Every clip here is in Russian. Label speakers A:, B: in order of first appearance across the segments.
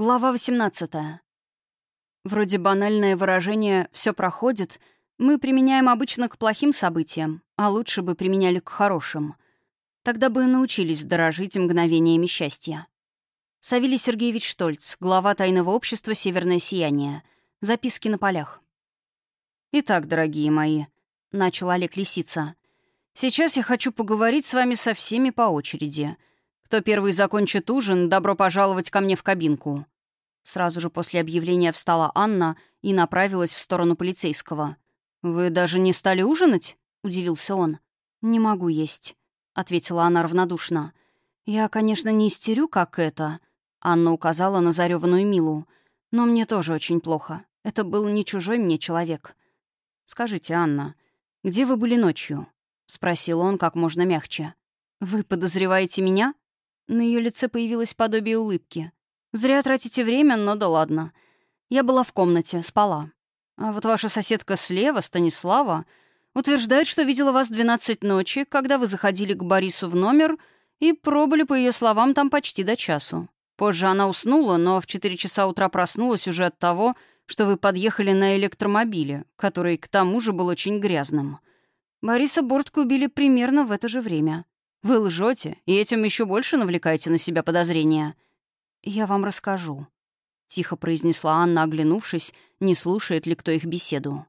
A: Глава 18. Вроде банальное выражение «все проходит» мы применяем обычно к плохим событиям, а лучше бы применяли к хорошим. Тогда бы научились дорожить мгновениями счастья. Савелий Сергеевич Штольц, глава тайного общества «Северное сияние». Записки на полях. «Итак, дорогие мои», — начал Олег Лисица, — «сейчас я хочу поговорить с вами со всеми по очереди». «Кто первый закончит ужин, добро пожаловать ко мне в кабинку». Сразу же после объявления встала Анна и направилась в сторону полицейского. «Вы даже не стали ужинать?» — удивился он. «Не могу есть», — ответила она равнодушно. «Я, конечно, не истерю, как это», — Анна указала на зареванную Милу. «Но мне тоже очень плохо. Это был не чужой мне человек». «Скажите, Анна, где вы были ночью?» — спросил он как можно мягче. «Вы подозреваете меня?» На ее лице появилось подобие улыбки. «Зря тратите время, но да ладно. Я была в комнате, спала. А вот ваша соседка слева, Станислава, утверждает, что видела вас 12 ночи, когда вы заходили к Борису в номер и пробыли, по ее словам, там почти до часу. Позже она уснула, но в 4 часа утра проснулась уже от того, что вы подъехали на электромобиле, который к тому же был очень грязным. Бориса Бортко убили примерно в это же время. Вы лжете, и этим еще больше навлекаете на себя подозрения. Я вам расскажу. Тихо произнесла Анна, оглянувшись, не слушает ли кто их беседу.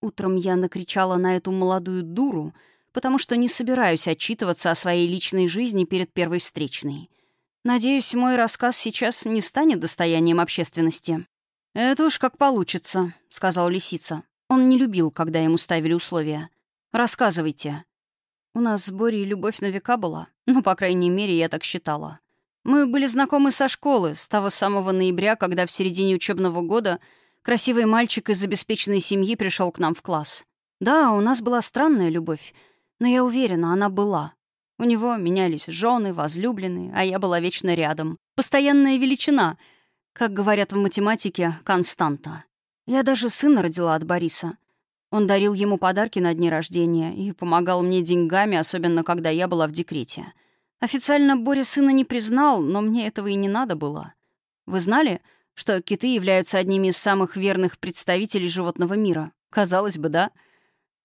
A: Утром я накричала на эту молодую дуру, потому что не собираюсь отчитываться о своей личной жизни перед первой встречной. Надеюсь, мой рассказ сейчас не станет достоянием общественности. «Это уж как получится», — сказал Лисица. Он не любил, когда ему ставили условия. «Рассказывайте». У нас с Борей любовь на века была. Ну, по крайней мере, я так считала. Мы были знакомы со школы, с того самого ноября, когда в середине учебного года красивый мальчик из обеспеченной семьи пришел к нам в класс. Да, у нас была странная любовь, но я уверена, она была. У него менялись жены, возлюбленные, а я была вечно рядом. Постоянная величина. Как говорят в математике, константа. Я даже сына родила от Бориса. Он дарил ему подарки на дни рождения и помогал мне деньгами, особенно когда я была в декрете. Официально Боря сына не признал, но мне этого и не надо было. Вы знали, что киты являются одними из самых верных представителей животного мира? Казалось бы, да?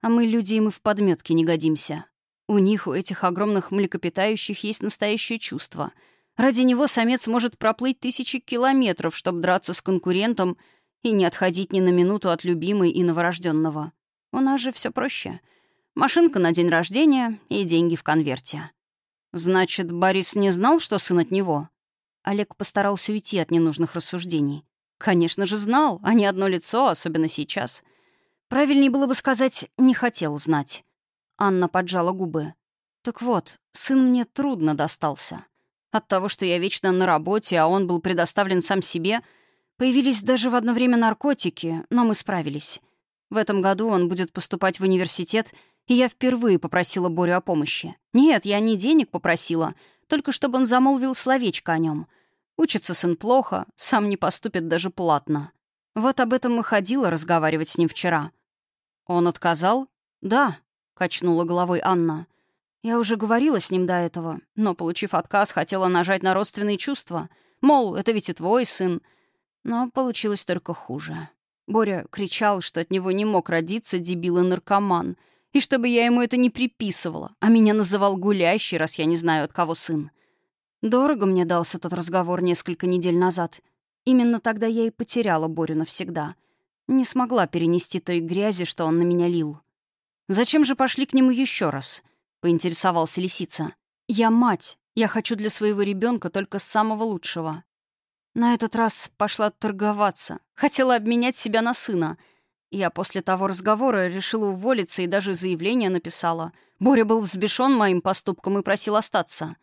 A: А мы, люди, им и в подметке не годимся. У них, у этих огромных млекопитающих, есть настоящее чувство. Ради него самец может проплыть тысячи километров, чтобы драться с конкурентом — и не отходить ни на минуту от любимой и новорожденного. У нас же все проще. Машинка на день рождения и деньги в конверте. Значит, Борис не знал, что сын от него? Олег постарался уйти от ненужных рассуждений. Конечно же, знал, а не одно лицо, особенно сейчас. Правильнее было бы сказать «не хотел знать». Анна поджала губы. «Так вот, сын мне трудно достался. От того, что я вечно на работе, а он был предоставлен сам себе — Появились даже в одно время наркотики, но мы справились. В этом году он будет поступать в университет, и я впервые попросила Борю о помощи. Нет, я не денег попросила, только чтобы он замолвил словечко о нем. Учится сын плохо, сам не поступит даже платно. Вот об этом и ходила разговаривать с ним вчера. Он отказал? Да, качнула головой Анна. Я уже говорила с ним до этого, но, получив отказ, хотела нажать на родственные чувства. Мол, это ведь и твой сын, но получилось только хуже. Боря кричал, что от него не мог родиться дебил и наркоман, и чтобы я ему это не приписывала, а меня называл гулящий, раз я не знаю, от кого сын. Дорого мне дался тот разговор несколько недель назад. Именно тогда я и потеряла Борю навсегда. Не смогла перенести той грязи, что он на меня лил. «Зачем же пошли к нему еще раз?» — поинтересовался лисица. «Я мать. Я хочу для своего ребенка только самого лучшего. На этот раз пошла торговаться. Хотела обменять себя на сына. Я после того разговора решила уволиться и даже заявление написала. Боря был взбешен моим поступком и просил остаться.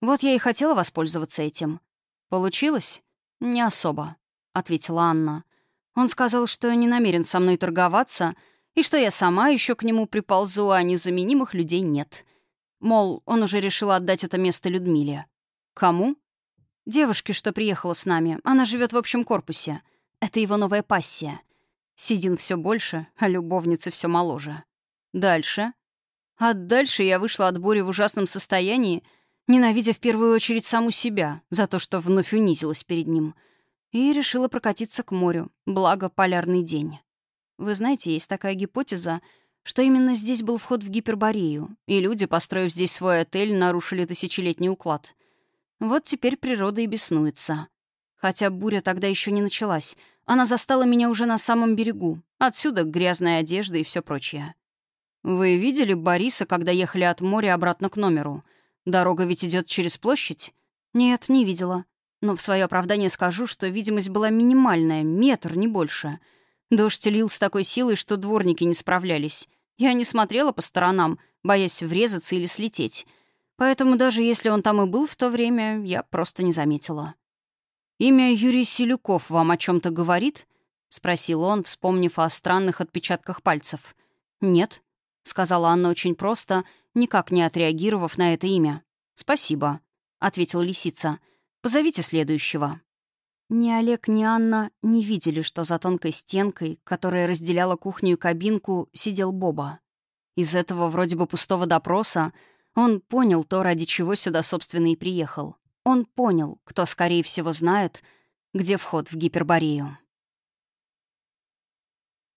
A: Вот я и хотела воспользоваться этим. Получилось? Не особо, — ответила Анна. Он сказал, что не намерен со мной торговаться и что я сама еще к нему приползу, а незаменимых людей нет. Мол, он уже решил отдать это место Людмиле. Кому? Девушке, что приехала с нами, она живет в общем корпусе. Это его новая пассия. Сидин все больше, а любовницы все моложе. Дальше. А дальше я вышла от Бори в ужасном состоянии, ненавидя в первую очередь саму себя за то, что вновь унизилась перед ним. И решила прокатиться к морю, благо полярный день. Вы знаете, есть такая гипотеза, что именно здесь был вход в Гиперборею, и люди, построив здесь свой отель, нарушили тысячелетний уклад. Вот теперь природа и беснуется. Хотя буря тогда еще не началась. Она застала меня уже на самом берегу. Отсюда грязная одежда и все прочее. Вы видели Бориса, когда ехали от моря обратно к номеру? Дорога ведь идет через площадь? Нет, не видела. Но в свое оправдание скажу, что видимость была минимальная, метр, не больше. Дождь лил с такой силой, что дворники не справлялись. Я не смотрела по сторонам, боясь врезаться или слететь. Поэтому даже если он там и был в то время, я просто не заметила. «Имя Юрий Селюков вам о чем то говорит?» — спросил он, вспомнив о странных отпечатках пальцев. «Нет», — сказала Анна очень просто, никак не отреагировав на это имя. «Спасибо», — ответила лисица. «Позовите следующего». Ни Олег, ни Анна не видели, что за тонкой стенкой, которая разделяла кухню и кабинку, сидел Боба. Из этого вроде бы пустого допроса он понял то, ради чего сюда, собственно, и приехал. Он понял, кто, скорее всего, знает, где вход в Гиперборею.